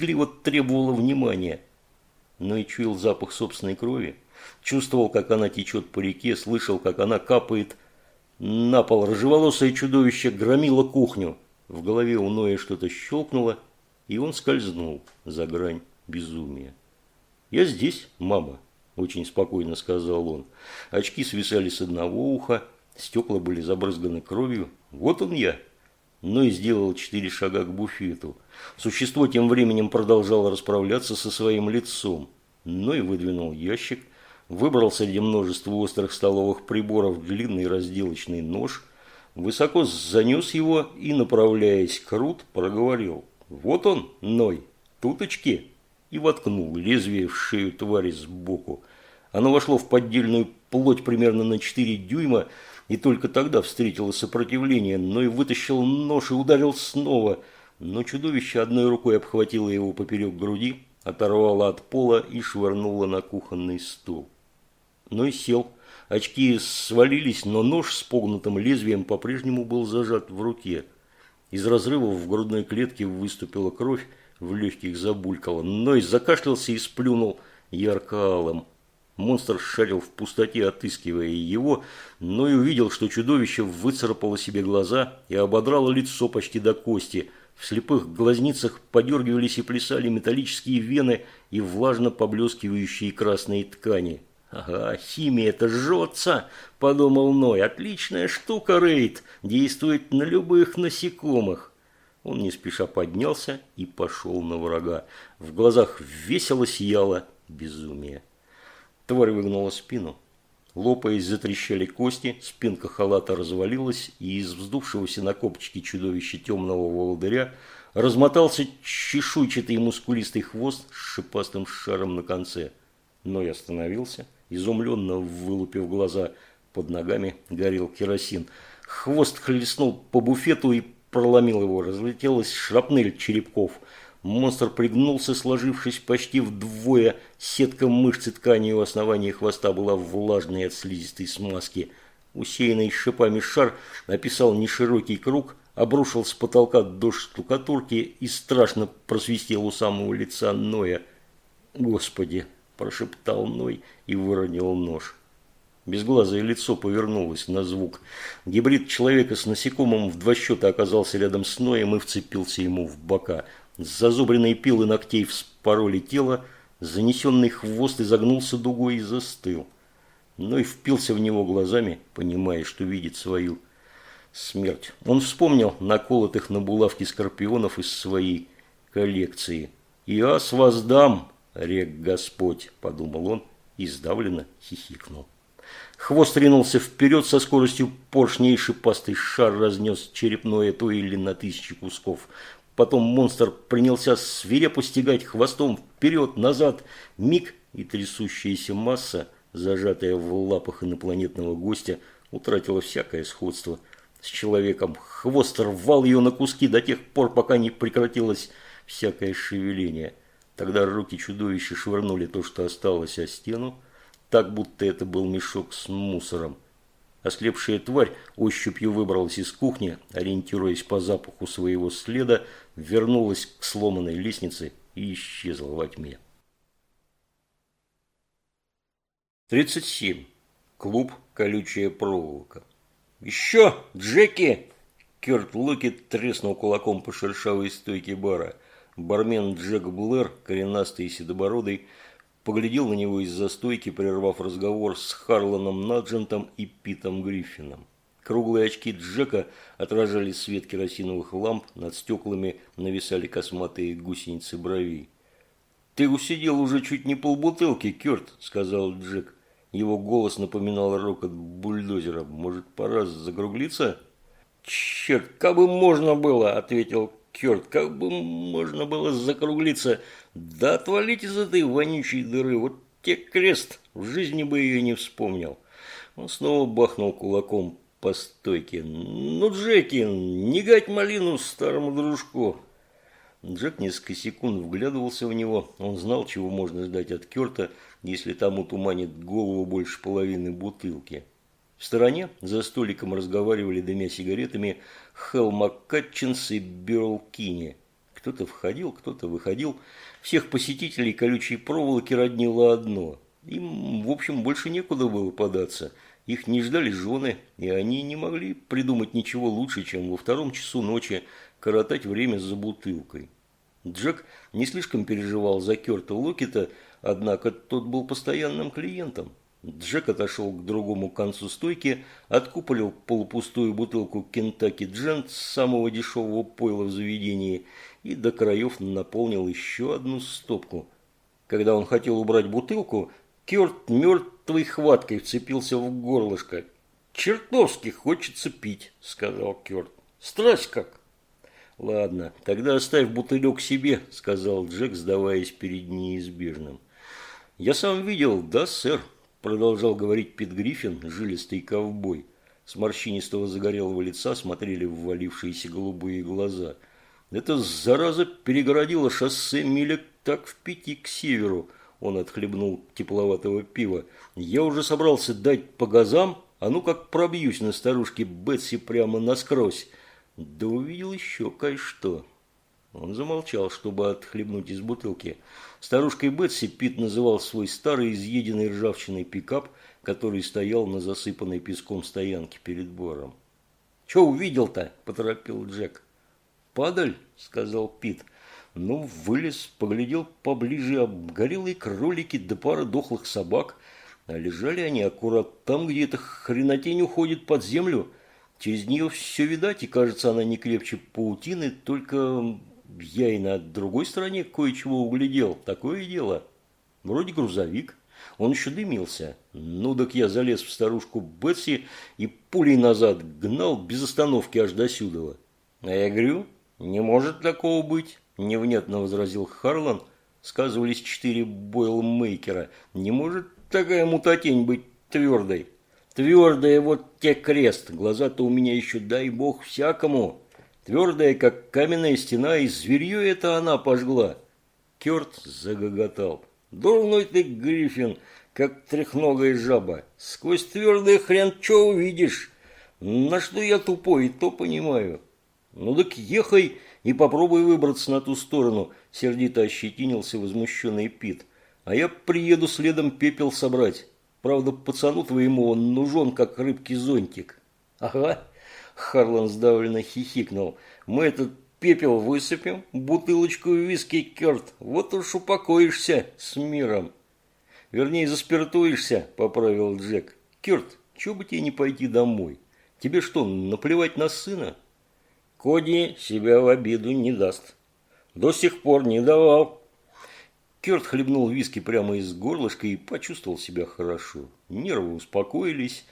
брезгливо требовала внимания. Но и чуял запах собственной крови, чувствовал, как она течет по реке, слышал, как она капает на пол. Рыжеволосое чудовище громило кухню. В голове у Ноя что-то щелкнуло, и он скользнул за грань безумия. «Я здесь, мама», – очень спокойно сказал он. Очки свисали с одного уха, стекла были забрызганы кровью. «Вот он я». Но и сделал четыре шага к буфету. Существо тем временем продолжало расправляться со своим лицом. Но и выдвинул ящик, выбрал среди множества острых столовых приборов длинный разделочный нож, высоко занес его и, направляясь к Рут, проговорил. «Вот он, Ной, туточки!» и воткнул лезвие в шею твари сбоку. Оно вошло в поддельную плоть примерно на 4 дюйма, и только тогда встретило сопротивление, но и вытащил нож и ударил снова. Но чудовище одной рукой обхватило его поперек груди, оторвало от пола и швырнуло на кухонный стол. Но и сел. Очки свалились, но нож с погнутым лезвием по-прежнему был зажат в руке. Из разрывов в грудной клетке выступила кровь, в легких забулькало. Ной закашлялся и сплюнул ярко-алым. Монстр шарил в пустоте, отыскивая его, но и увидел, что чудовище выцарапало себе глаза и ободрало лицо почти до кости. В слепых глазницах подергивались и плясали металлические вены и влажно поблескивающие красные ткани. «Ага, химия-то жжется!» – подумал Ной. «Отличная штука, Рейд! Действует на любых насекомых!» Он не спеша поднялся и пошел на врага. В глазах весело сияло безумие. Тварь выгнула спину. Лопаясь, затрещали кости, спинка халата развалилась, и из вздувшегося на копчике чудовища темного волдыря размотался чешуйчатый мускулистый хвост с шипастым шаром на конце. Но я остановился, изумленно вылупив глаза. Под ногами горел керосин. Хвост хлестнул по буфету и проломил его. Разлетелась шрапнель черепков – Монстр пригнулся, сложившись почти вдвое. Сетка мышц и ткани у основания хвоста была влажной от слизистой смазки. Усеянный шипами шар описал неширокий круг, обрушил с потолка дождь штукатурки и страшно просвистел у самого лица Ноя. «Господи!» – прошептал Ной и выронил нож. Безглазое лицо повернулось на звук. Гибрид человека с насекомым в два счета оказался рядом с Ноем и вцепился ему в бока – Зазубренные пилы ногтей вспороли тело, занесенный хвост изогнулся дугой и застыл. Но и впился в него глазами, понимая, что видит свою смерть. Он вспомнил наколотых на булавки скорпионов из своей коллекции. «И ас воздам, рек Господь», – подумал он и сдавленно хихикнул. Хвост ринулся вперед со скоростью поршней, шипастый шар разнес черепное то или на тысячи кусков. Потом монстр принялся свирепо стегать хвостом вперед-назад. Миг и трясущаяся масса, зажатая в лапах инопланетного гостя, утратила всякое сходство с человеком. Хвост рвал ее на куски до тех пор, пока не прекратилось всякое шевеление. Тогда руки чудовища швырнули то, что осталось о стену, так будто это был мешок с мусором. Ослепшая тварь ощупью выбралась из кухни, ориентируясь по запаху своего следа, вернулась к сломанной лестнице и исчезла во тьме. 37. Клуб «Колючая проволока». «Еще, Джеки!» Керт Локет треснул кулаком по шершавой стойке бара. Бармен Джек Блэр, коренастый и седобородый, поглядел на него из-за стойки, прервав разговор с Харланом Наджентом и Питом Гриффином. Круглые очки Джека отражали свет керосиновых ламп, над стеклами нависали косматые гусеницы бровей. «Ты усидел уже чуть не полбутылки, Керт», – сказал Джек. Его голос напоминал рокот бульдозера. «Может, пора закруглиться?» «Черт, как бы можно было!» – ответил Керт. «Как бы можно было закруглиться!» Да отвалить из этой вонючей дыры, вот те крест, в жизни бы ее не вспомнил. Он снова бахнул кулаком по стойке. Ну, Джеки, не гать малину старому дружку. Джек несколько секунд вглядывался в него. Он знал, чего можно ждать от Керта, если тому туманит голову больше половины бутылки. В стороне за столиком разговаривали, дымя сигаретами, Хелл Маккатчинс и Берл Кинни. Кто-то входил, кто-то выходил. Всех посетителей колючей проволоки роднило одно. Им, в общем, больше некуда было податься. Их не ждали жены, и они не могли придумать ничего лучше, чем во втором часу ночи коротать время за бутылкой. Джек не слишком переживал за Керта Локета, однако тот был постоянным клиентом. Джек отошел к другому концу стойки, откупорил полупустую бутылку Кентаки Джент с самого дешевого пойла в заведении и до краев наполнил еще одну стопку. Когда он хотел убрать бутылку, Керт мертвой хваткой вцепился в горлышко. «Чертовски хочется пить», – сказал Керт. «Страсть как!» «Ладно, тогда оставь бутылек себе», – сказал Джек, сдаваясь перед неизбежным. «Я сам видел, да, сэр?» Продолжал говорить Пит Гриффин, жилистый ковбой. С морщинистого загорелого лица смотрели ввалившиеся голубые глаза. Эта зараза перегородила шоссе милек так в пяти к северу. Он отхлебнул тепловатого пива. Я уже собрался дать по газам, а ну как пробьюсь на старушке Бетси прямо насквозь. Да увидел еще кое-что. Он замолчал, чтобы отхлебнуть из бутылки. Старушкой Бетси Пит называл свой старый изъеденный ржавчиной пикап, который стоял на засыпанной песком стоянке перед баром. «Че увидел-то?» – поторопил Джек. «Падаль?» – сказал Пит. Ну, вылез, поглядел поближе, обгорелые кролики да пара дохлых собак. А лежали они аккурат там, где эта хренотень уходит под землю. Через нее все видать, и кажется, она не крепче паутины, только я и на другой стороне кое-чего углядел. Такое дело. Вроде грузовик. Он еще дымился. Ну, так я залез в старушку Бетси и пулей назад гнал без остановки аж до сюдова. А я говорю, не может такого быть, невнятно возразил Харлан. Сказывались четыре бойлмейкера. Не может такая мутатень быть твердой. Твердая вот те крест. Глаза-то у меня еще, дай бог, всякому. Твердая, как каменная стена, и зверье это она пожгла. Керт загоготал. Дурной ты, Гриффин, как трехногая жаба. Сквозь твердый хрен что увидишь? На что я тупой, то понимаю. Ну так ехай и попробуй выбраться на ту сторону, сердито ощетинился возмущенный Пит. А я приеду следом пепел собрать. Правда, пацану твоему он нужен, как рыбки зонтик. Ага, Харлан сдавленно хихикнул. «Мы этот пепел высыпем, бутылочку виски, Керт, вот уж упокоишься с миром». «Вернее, заспиртуешься», – поправил Джек. «Керт, чего бы тебе не пойти домой? Тебе что, наплевать на сына?» «Коди себя в обиду не даст. До сих пор не давал». Керт хлебнул виски прямо из горлышка и почувствовал себя хорошо. Нервы успокоились,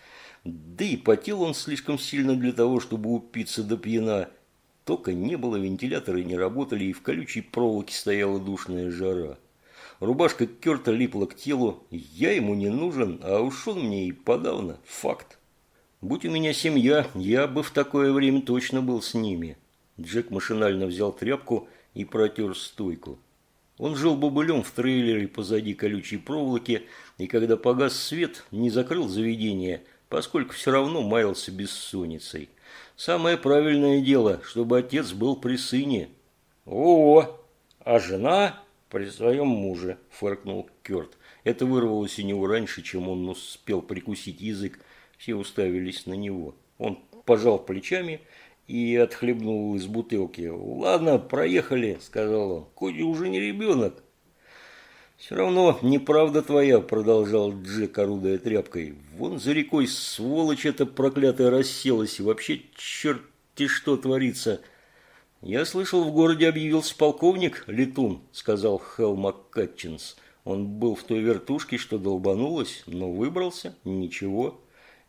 да и потел он слишком сильно для того, чтобы упиться до пьяна. Тока не было, вентиляторы не работали, и в колючей проволоке стояла душная жара. Рубашка Керта липла к телу. Я ему не нужен, а уж он мне и подавно. Факт. Будь у меня семья, я бы в такое время точно был с ними. Джек машинально взял тряпку и протер стойку. Он жил бобылем в трейлере позади колючей проволоки, и когда погас свет, не закрыл заведение – поскольку все равно маялся бессонницей. Самое правильное дело, чтобы отец был при сыне. «О, а жена при своем муже», – фыркнул Керт. Это вырвалось у него раньше, чем он успел прикусить язык. Все уставились на него. Он пожал плечами и отхлебнул из бутылки. «Ладно, проехали», – сказал он. «Коди уже не ребенок». «Все равно неправда твоя», – продолжал Джек, орудая тряпкой. «Вон за рекой сволочь эта проклятая расселась, и вообще черти что творится». «Я слышал, в городе объявился полковник Летун», – сказал Хелл МакКатчинс. «Он был в той вертушке, что долбанулась, но выбрался, ничего».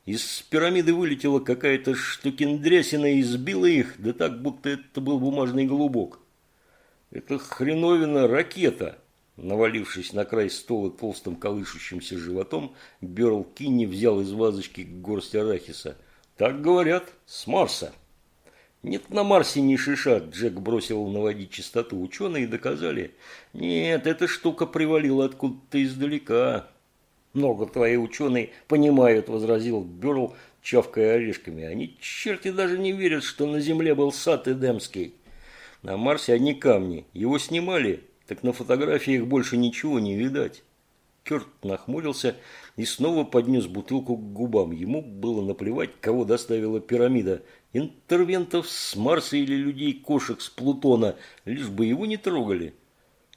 Из пирамиды вылетела какая-то штукендрясина и сбила их, да так, будто это был бумажный голубок. «Это хреновина ракета», Навалившись на край стола толстым колышущимся животом, Берл Кинни взял из вазочки горсть арахиса. «Так говорят, с Марса». «Нет на Марсе ни шиша», – Джек бросил наводить чистоту. Ученые доказали. «Нет, эта штука привалила откуда-то издалека». «Много твои ученые понимают», – возразил Берл, чавкая орешками. «Они черти даже не верят, что на Земле был сад Эдемский». На Марсе одни камни. Его снимали, так на фотографиях больше ничего не видать. Керт нахмурился и снова поднес бутылку к губам. Ему было наплевать, кого доставила пирамида. Интервентов с Марса или людей-кошек с Плутона, лишь бы его не трогали.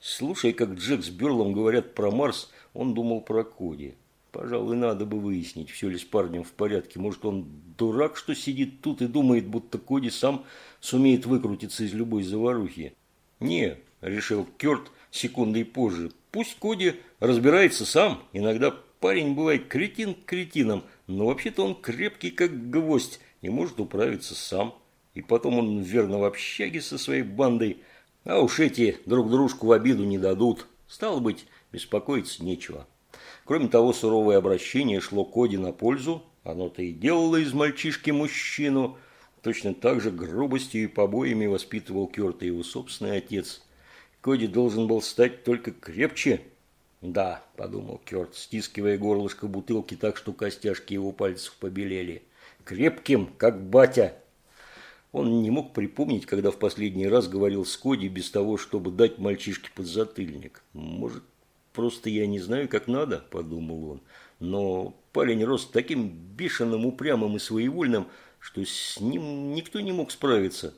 Слушай, как Джек с Берлом говорят про Марс, он думал про Коди. Пожалуй, надо бы выяснить, все ли с парнем в порядке. Может, он дурак, что сидит тут и думает, будто Коди сам сумеет выкрутиться из любой заварухи. Не, решил Керт секундой позже. Пусть Коди разбирается сам. Иногда парень бывает кретин кретином, но вообще-то он крепкий, как гвоздь, и может управиться сам. И потом он верно в общаге со своей бандой. А уж эти друг дружку в обиду не дадут. Стало быть, беспокоиться нечего. Кроме того, суровое обращение шло Коди на пользу. Оно-то и делало из мальчишки мужчину. Точно так же грубостью и побоями воспитывал Керта его собственный отец. Коди должен был стать только крепче. Да, подумал Керт, стискивая горлышко бутылки так, что костяшки его пальцев побелели. Крепким, как батя. Он не мог припомнить, когда в последний раз говорил с Коди без того, чтобы дать мальчишке подзатыльник. Может, Просто я не знаю, как надо, подумал он. Но парень рос таким бешеным, упрямым и своевольным, что с ним никто не мог справиться.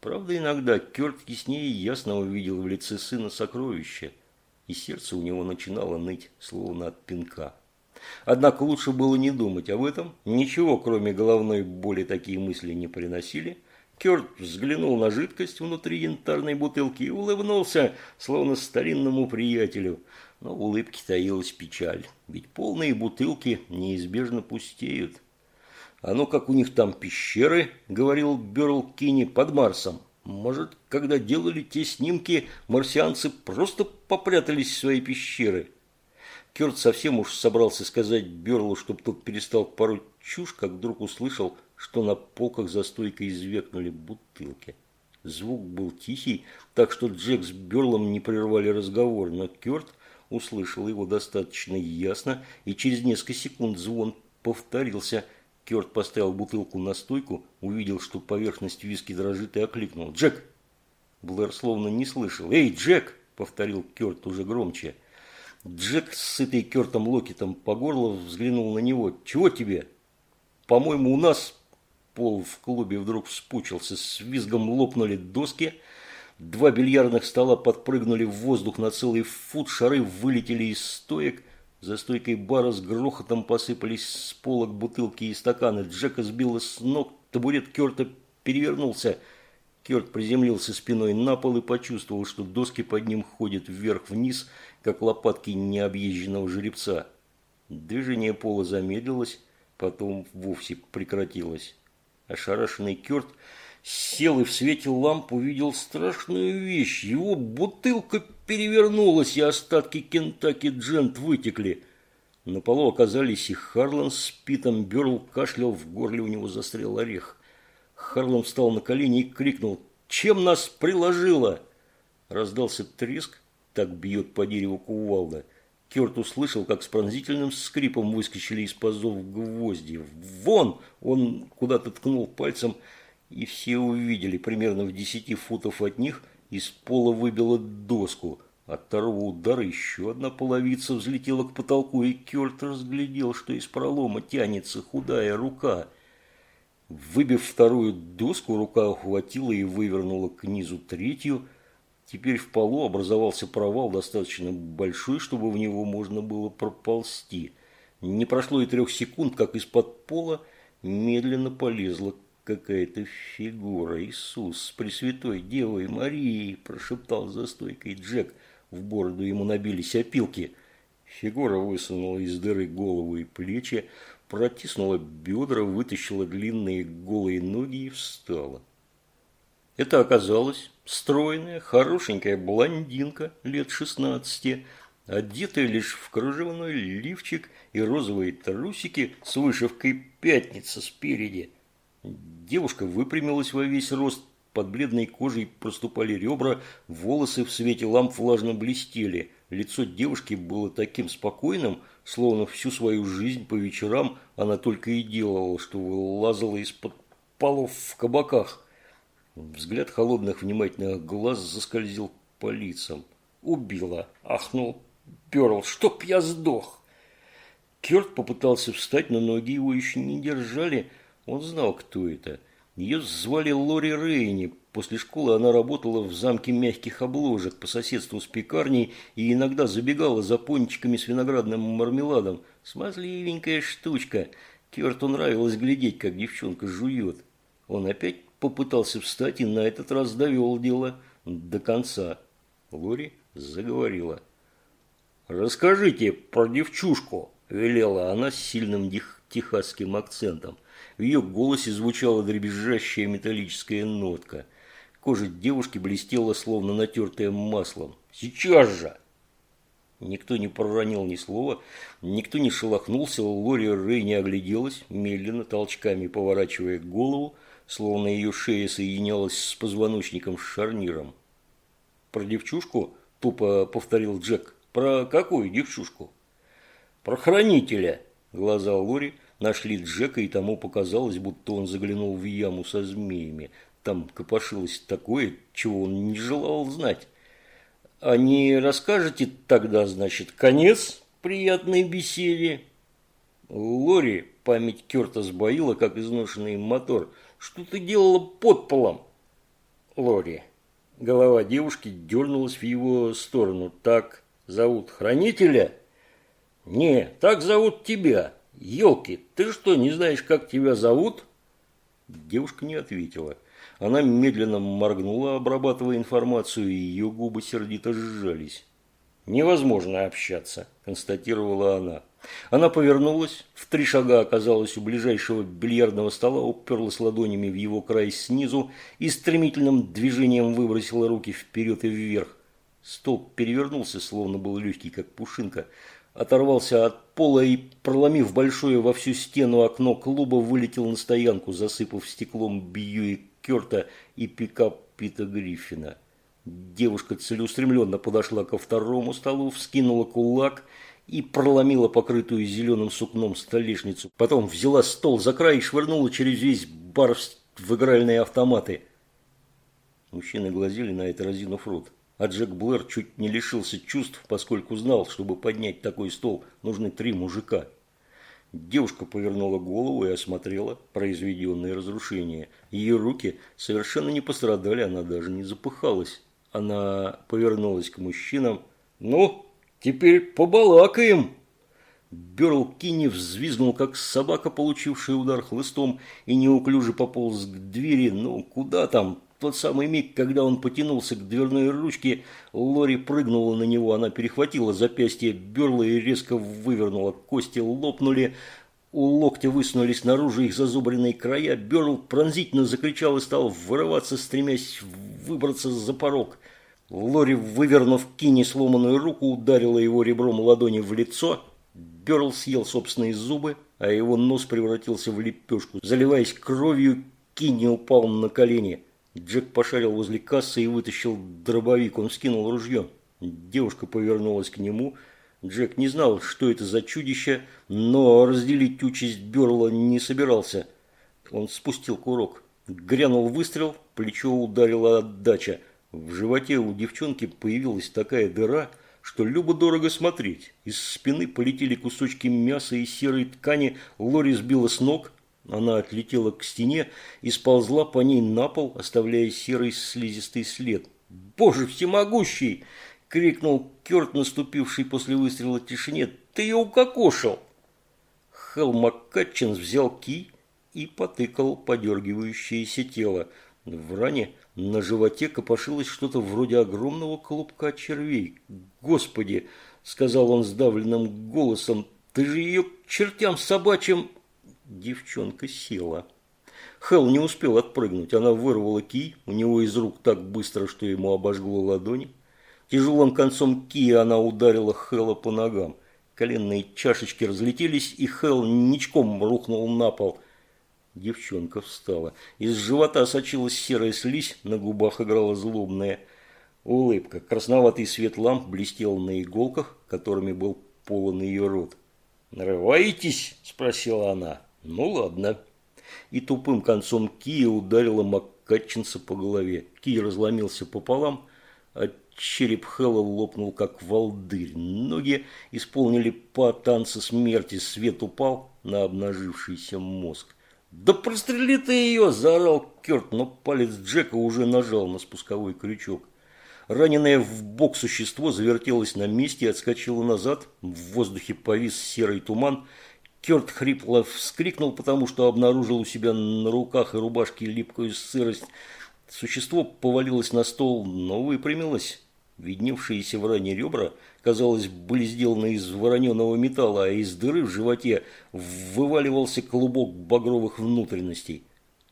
Правда, иногда Кёрт яснее ясно увидел в лице сына сокровище, и сердце у него начинало ныть, словно от пинка. Однако лучше было не думать об этом. Ничего, кроме головной боли, такие мысли не приносили. Кёрт взглянул на жидкость внутри янтарной бутылки и улыбнулся, словно старинному приятелю – но в улыбке таилась печаль, ведь полные бутылки неизбежно пустеют. «А ну, как у них там пещеры», — говорил Берл Кини, — «под Марсом. Может, когда делали те снимки, марсианцы просто попрятались в свои пещеры?» Кёрт совсем уж собрался сказать Берлу, чтобы тот перестал пороть чушь, как вдруг услышал, что на полках за стойкой извекнули бутылки. Звук был тихий, так что Джек с Берлом не прервали разговор, но Кёрт услышал его достаточно ясно, и через несколько секунд звон повторился. Керт поставил бутылку на стойку, увидел, что поверхность виски дрожит и окликнул. «Джек!» Блэр словно не слышал. «Эй, Джек!» – повторил Керт уже громче. Джек, сытый Кертом Локетом по горло, взглянул на него. «Чего тебе?» «По-моему, у нас...» Пол в клубе вдруг вспучился, с визгом лопнули доски – Два бильярдных стола подпрыгнули в воздух на целый фут, шары вылетели из стоек. За стойкой бара с грохотом посыпались с полок бутылки и стаканы. Джека сбило с ног, табурет Керта перевернулся. Керт приземлился спиной на пол и почувствовал, что доски под ним ходят вверх-вниз, как лопатки необъезженного жеребца. Движение пола замедлилось, потом вовсе прекратилось. Ошарашенный Керт сел и в свете ламп увидел страшную вещь. Его бутылка перевернулась, и остатки Кентаки Джент вытекли. На полу оказались и Харлан с Питом. Берл кашлял, в горле у него застрял орех. Харлан встал на колени и крикнул «Чем нас приложило?» Раздался треск, так бьет по дереву кувалда. Керт услышал, как с пронзительным скрипом выскочили из пазов гвозди. «Вон!» – он куда-то ткнул пальцем – и все увидели, примерно в десяти футов от них из пола выбило доску. От второго удара еще одна половица взлетела к потолку, и Кёрт разглядел, что из пролома тянется худая рука. Выбив вторую доску, рука ухватила и вывернула к низу третью. Теперь в полу образовался провал достаточно большой, чтобы в него можно было проползти. Не прошло и трех секунд, как из-под пола медленно полезла какая-то фигура. Иисус с Пресвятой Девой Марией, прошептал за стойкой Джек. В бороду ему набились опилки. Фигура высунула из дыры голову и плечи, протиснула бедра, вытащила длинные голые ноги и встала. Это оказалась стройная, хорошенькая блондинка лет шестнадцати, одетая лишь в кружевной лифчик и розовые трусики с вышивкой «Пятница» спереди – Девушка выпрямилась во весь рост, под бледной кожей проступали ребра, волосы в свете ламп влажно блестели. Лицо девушки было таким спокойным, словно всю свою жизнь по вечерам она только и делала, что вылазала из-под полов в кабаках. Взгляд холодных внимательных глаз заскользил по лицам. «Убила!» – ахнул Перл. «Чтоб я сдох!» Кёрт попытался встать, но ноги его еще не держали. Он знал, кто это. Ее звали Лори Рейни. После школы она работала в замке мягких обложек по соседству с пекарней и иногда забегала за пончиками с виноградным мармеладом. Смазливенькая штучка. Керту нравилось глядеть, как девчонка жует. Он опять попытался встать и на этот раз довел дело до конца. Лори заговорила. «Расскажите про девчушку», – велела она с сильным техасским акцентом. В ее голосе звучала дребезжащая металлическая нотка. Кожа девушки блестела, словно натертая маслом. «Сейчас же!» Никто не проронил ни слова, никто не шелохнулся, Лори Рэй не огляделась, медленно, толчками поворачивая голову, словно ее шея соединялась с позвоночником с шарниром. «Про девчушку?» – тупо повторил Джек. «Про какую девчушку?» «Про хранителя!» Глаза Лори – Нашли Джека, и тому показалось, будто он заглянул в яму со змеями. Там копошилось такое, чего он не желал знать. «А не расскажете тогда, значит, конец приятной беседе?» Лори память Керта сбоила, как изношенный мотор. «Что ты делала под полом?» Лори. Голова девушки дернулась в его сторону. «Так зовут хранителя?» «Не, так зовут тебя». «Елки, ты что, не знаешь, как тебя зовут?» Девушка не ответила. Она медленно моргнула, обрабатывая информацию, и ее губы сердито сжались. «Невозможно общаться», – констатировала она. Она повернулась, в три шага оказалась у ближайшего бильярдного стола, уперлась ладонями в его край снизу и стремительным движением выбросила руки вперед и вверх. Стол перевернулся, словно был легкий, как пушинка оторвался от пола и, проломив большое во всю стену окно клуба, вылетел на стоянку, засыпав стеклом Бьюи Керта и пикап Пита Гриффина. Девушка целеустремленно подошла ко второму столу, вскинула кулак и проломила покрытую зеленым сукном столешницу. Потом взяла стол за край и швырнула через весь бар в игральные автоматы. Мужчины глазели на это, разинув рот. А Джек Блэр чуть не лишился чувств, поскольку знал, чтобы поднять такой стол, нужны три мужика. Девушка повернула голову и осмотрела произведенные разрушения. Ее руки совершенно не пострадали, она даже не запыхалась. Она повернулась к мужчинам. «Ну, теперь побалакаем!» Берл Кинни взвизгнул, как собака, получившая удар хлыстом, и неуклюже пополз к двери. «Ну, куда там? Тот самый миг, когда он потянулся к дверной ручке, Лори прыгнула на него. Она перехватила запястье Берла и резко вывернула. Кости лопнули, у локтя высунулись наружу их зазубренные края. Берл пронзительно закричал и стал вырываться, стремясь выбраться за порог. Лори, вывернув Кини сломанную руку, ударила его ребром ладони в лицо. Берл съел собственные зубы, а его нос превратился в лепешку. Заливаясь кровью, Кини упал на колени. Джек пошарил возле кассы и вытащил дробовик. Он скинул ружье. Девушка повернулась к нему. Джек не знал, что это за чудище, но разделить участь Берла не собирался. Он спустил курок. Грянул выстрел, плечо ударила отдача. В животе у девчонки появилась такая дыра, что любо-дорого смотреть. Из спины полетели кусочки мяса и серой ткани, Лори сбила с ног – она отлетела к стене и сползла по ней на пол, оставляя серый слизистый след. «Боже всемогущий!» – крикнул Кёрт, наступивший после выстрела тишине. «Ты ее укокошил!» Хелл Маккатчин взял кий и потыкал подергивающееся тело. В ране на животе копошилось что-то вроде огромного клубка червей. «Господи!» – сказал он сдавленным голосом. «Ты же ее к чертям собачьим Девчонка села. Хелл не успел отпрыгнуть. Она вырвала кий у него из рук так быстро, что ему обожгло ладони. Тяжелым концом кия она ударила Хэлла по ногам. Коленные чашечки разлетелись, и Хелл ничком рухнул на пол. Девчонка встала. Из живота сочилась серая слизь, на губах играла злобная улыбка. Красноватый свет ламп блестел на иголках, которыми был полон ее рот. «Нарываетесь?» – спросила она. Ну ладно. И тупым концом кия ударила Маккатчина Катчинса по голове. Кий разломился пополам, а череп Хэлла лопнул, как волдырь. Ноги исполнили по танцу смерти, свет упал на обнажившийся мозг. «Да прострели ты ее!» – заорал Керт, но палец Джека уже нажал на спусковой крючок. Раненое в бок существо завертелось на месте и отскочило назад. В воздухе повис серый туман. Керт хрипло вскрикнул, потому что обнаружил у себя на руках и рубашке липкую сырость. Существо повалилось на стол, но выпрямилось. Видневшиеся в ране ребра, казалось, были сделаны из вороненого металла, а из дыры в животе вываливался клубок багровых внутренностей.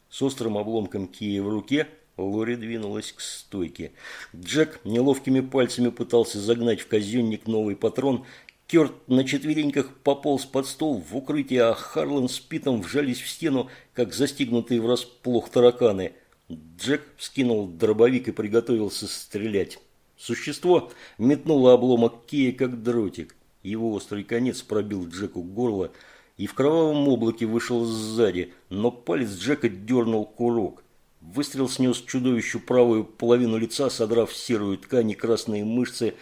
С острым обломком кия в руке Лори двинулась к стойке. Джек неловкими пальцами пытался загнать в казенник новый патрон. Керт на четвереньках пополз под стол в укрытие, а Харлан с Питом вжались в стену, как застигнутые врасплох тараканы. Джек вскинул дробовик и приготовился стрелять. Существо метнуло обломок Кея, как дротик. Его острый конец пробил Джеку горло и в кровавом облаке вышел сзади, но палец Джека дернул курок. Выстрел снес чудовищу правую половину лица, содрав серую ткань и красные мышцы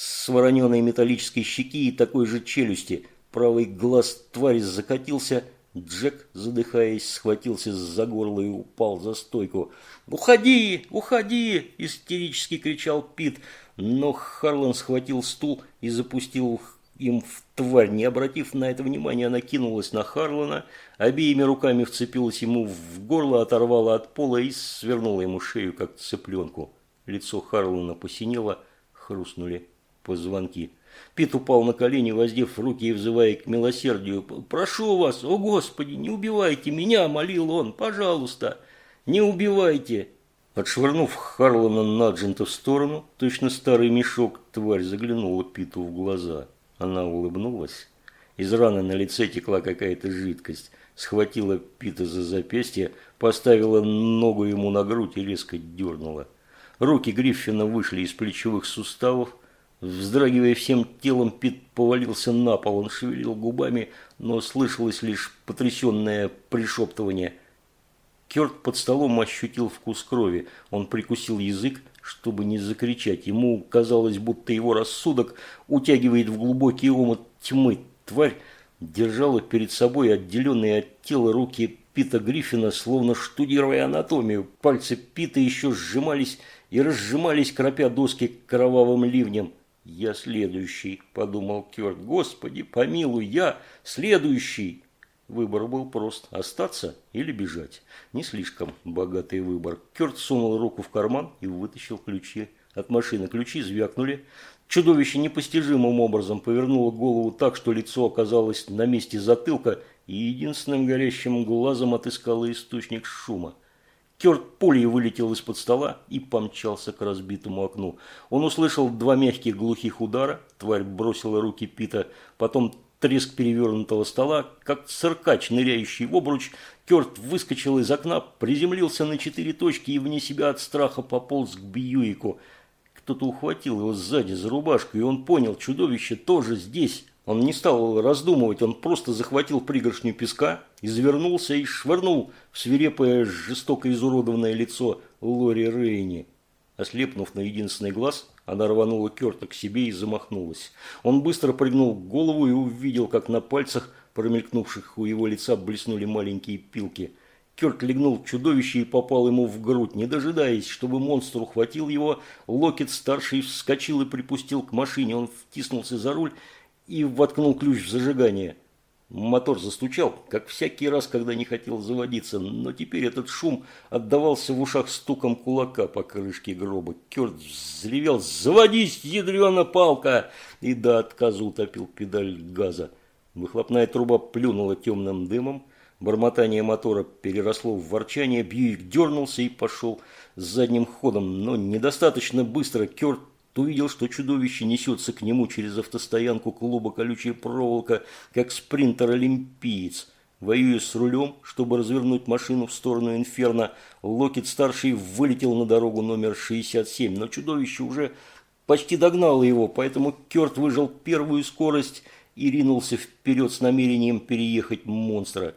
с вороненой металлической щеки и такой же челюсти. Правый глаз твари закатился – Джек, задыхаясь, схватился за горло и упал за стойку. «Уходи! Уходи!» – истерически кричал Пит. Но Харлан схватил стул и запустил им в тварь. Не обратив на это внимания, она кинулась на Харлана, обеими руками вцепилась ему в горло, оторвала от пола и свернула ему шею, как цыпленку. Лицо Харлана посинело, хрустнули позвонки. Пит упал на колени, воздев руки и взывая к милосердию. «Прошу вас, о Господи, не убивайте меня!» – молил он. «Пожалуйста, не убивайте!» Отшвырнув Харлана Наджента в сторону, точно старый мешок, тварь заглянула Питу в глаза. Она улыбнулась. Из раны на лице текла какая-то жидкость. Схватила Пита за запястье, поставила ногу ему на грудь и резко дернула. Руки Гриффина вышли из плечевых суставов, Вздрагивая всем телом, Пит повалился на пол. Он шевелил губами, но слышалось лишь потрясенное пришептывание. Керт под столом ощутил вкус крови. Он прикусил язык, чтобы не закричать. Ему казалось, будто его рассудок утягивает в глубокий омут тьмы. Тварь держала перед собой отделенные от тела руки Пита Гриффина, словно штудируя анатомию. Пальцы Пита еще сжимались и разжимались, кропя доски кровавым ливнем. «Я следующий», – подумал Кёрт. «Господи, помилуй, я следующий». Выбор был прост – остаться или бежать. Не слишком богатый выбор. Кёрт сунул руку в карман и вытащил ключи от машины. Ключи звякнули. Чудовище непостижимым образом повернуло голову так, что лицо оказалось на месте затылка и единственным горящим глазом отыскало источник шума. Керт пулей вылетел из-под стола и помчался к разбитому окну. Он услышал два мягких глухих удара, тварь бросила руки Пита, потом треск перевернутого стола, как циркач, ныряющий в обруч, Керт выскочил из окна, приземлился на четыре точки и вне себя от страха пополз к Бьюику. Кто-то ухватил его сзади за рубашку, и он понял, чудовище тоже здесь. Он не стал раздумывать, он просто захватил пригоршню песка, извернулся и швырнул в свирепое, жестоко изуродованное лицо Лори Рейни. Ослепнув на единственный глаз, она рванула Керта к себе и замахнулась. Он быстро пригнул голову и увидел, как на пальцах, промелькнувших у его лица, блеснули маленькие пилки. Керт легнул чудовище и попал ему в грудь. Не дожидаясь, чтобы монстр ухватил его, Локет-старший вскочил и припустил к машине. Он втиснулся за руль и воткнул ключ в зажигание. Мотор застучал, как всякий раз, когда не хотел заводиться, но теперь этот шум отдавался в ушах стуком кулака по крышке гроба. Керт взревел «Заводись, ядрена палка!» и до отказа утопил педаль газа. Выхлопная труба плюнула темным дымом, бормотание мотора переросло в ворчание, Бьюик дернулся и пошел задним ходом, но недостаточно быстро Керт увидел, что чудовище несется к нему через автостоянку клуба колючая проволока, как спринтер-олимпиец. Воюя с рулем, чтобы развернуть машину в сторону инферно, Локет-старший вылетел на дорогу номер 67, но чудовище уже почти догнало его, поэтому Керт выжил первую скорость и ринулся вперед с намерением переехать монстра.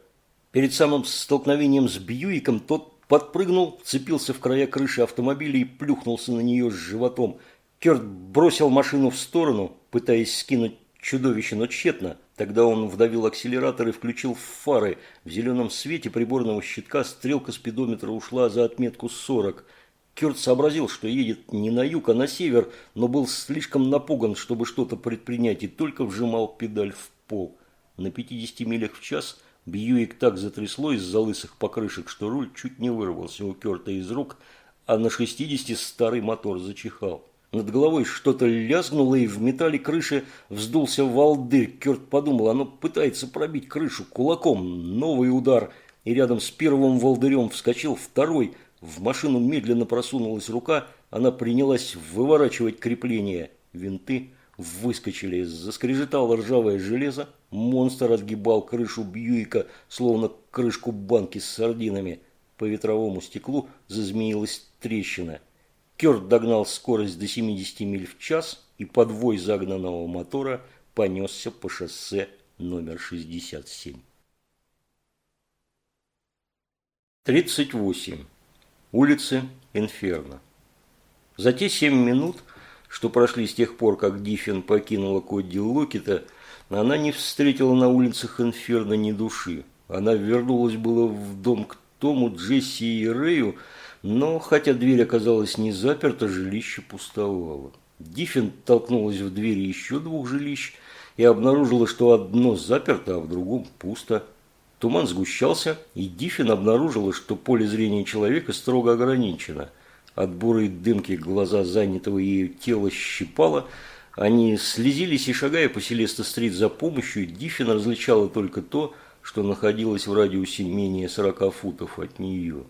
Перед самым столкновением с Бьюиком тот подпрыгнул, цепился в края крыши автомобиля и плюхнулся на нее с животом. Керт бросил машину в сторону, пытаясь скинуть чудовище, но тщетно. Тогда он вдавил акселератор и включил фары. В зеленом свете приборного щитка стрелка спидометра ушла за отметку 40. Керт сообразил, что едет не на юг, а на север, но был слишком напуган, чтобы что-то предпринять, и только вжимал педаль в пол. На 50 милях в час Бьюик так затрясло из-за лысых покрышек, что руль чуть не вырвался у Керта из рук, а на 60 старый мотор зачихал. Над головой что-то лязгнуло, и в металле крыши вздулся волдырь. Керт подумал, оно пытается пробить крышу кулаком. Новый удар, и рядом с первым волдырем вскочил второй. В машину медленно просунулась рука, она принялась выворачивать крепление. Винты выскочили, заскрежетало ржавое железо. Монстр отгибал крышу Бьюика, словно крышку банки с сардинами. По ветровому стеклу зазмеилась трещина – Керт догнал скорость до 70 миль в час и подвой загнанного мотора понесся по шоссе номер 67. 38. Улицы Инферно. За те семь минут, что прошли с тех пор, как Диффин покинула Кодди Локета, она не встретила на улицах Инферно ни души. Она вернулась было в дом к Тому, Джесси и Рэю, но, хотя дверь оказалась не заперта, жилище пустовало. Диффин толкнулась в двери еще двух жилищ и обнаружила, что одно заперто, а в другом пусто. Туман сгущался, и Диффин обнаружила, что поле зрения человека строго ограничено. От бурой дымки глаза занятого ею тела щипало, они слезились и, шагая по Селеста-стрит за помощью, Диффин различала только то, что находилось в радиусе менее 40 футов от нее.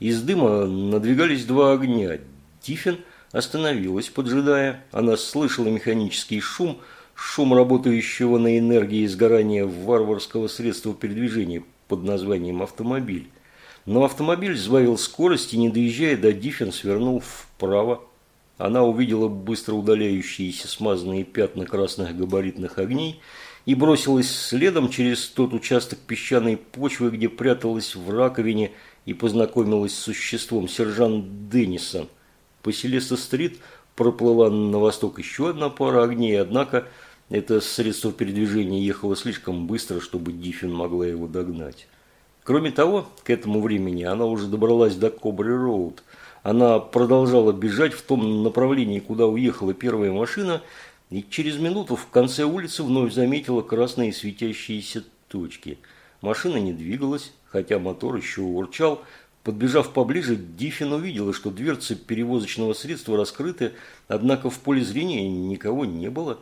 Из дыма надвигались два огня. Тиффин остановилась, поджидая. Она слышала механический шум, шум работающего на энергии сгорания варварского средства передвижения под названием автомобиль. Но автомобиль сбавил скорость и, не доезжая до Диффин, свернул вправо. Она увидела быстро удаляющиеся смазанные пятна красных габаритных огней и бросилась следом через тот участок песчаной почвы, где пряталась в раковине – и познакомилась с существом сержант Деннисон. По Селеста-стрит проплыла на восток еще одна пара огней, однако это средство передвижения ехало слишком быстро, чтобы Диффин могла его догнать. Кроме того, к этому времени она уже добралась до Кобри-Роуд. Она продолжала бежать в том направлении, куда уехала первая машина, и через минуту в конце улицы вновь заметила красные светящиеся точки. Машина не двигалась, хотя мотор еще урчал. Подбежав поближе, Диффин увидела, что дверцы перевозочного средства раскрыты, однако в поле зрения никого не было.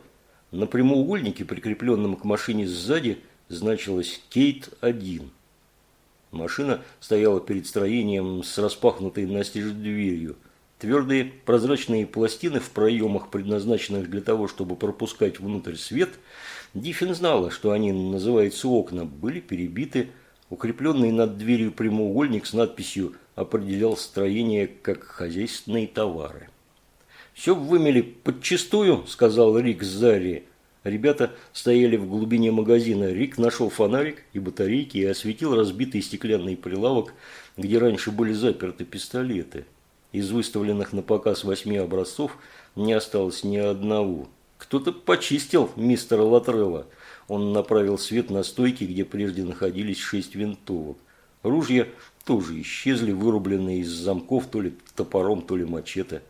На прямоугольнике, прикрепленном к машине сзади, значилось «Кейт-1». Машина стояла перед строением с распахнутой настежь дверью. Твердые прозрачные пластины в проемах, предназначенных для того, чтобы пропускать внутрь свет, Диффин знала, что они называются окна, были перебиты, Укрепленный над дверью прямоугольник с надписью определял строение как хозяйственные товары. «Все вымели подчистую», – сказал Рик Зари. Ребята стояли в глубине магазина. Рик нашел фонарик и батарейки и осветил разбитый стеклянный прилавок, где раньше были заперты пистолеты. Из выставленных на показ восьми образцов не осталось ни одного. Кто-то почистил мистера Латрелла. Он направил свет на стойки, где прежде находились шесть винтовок. Ружья тоже исчезли, вырубленные из замков то ли топором, то ли мачете.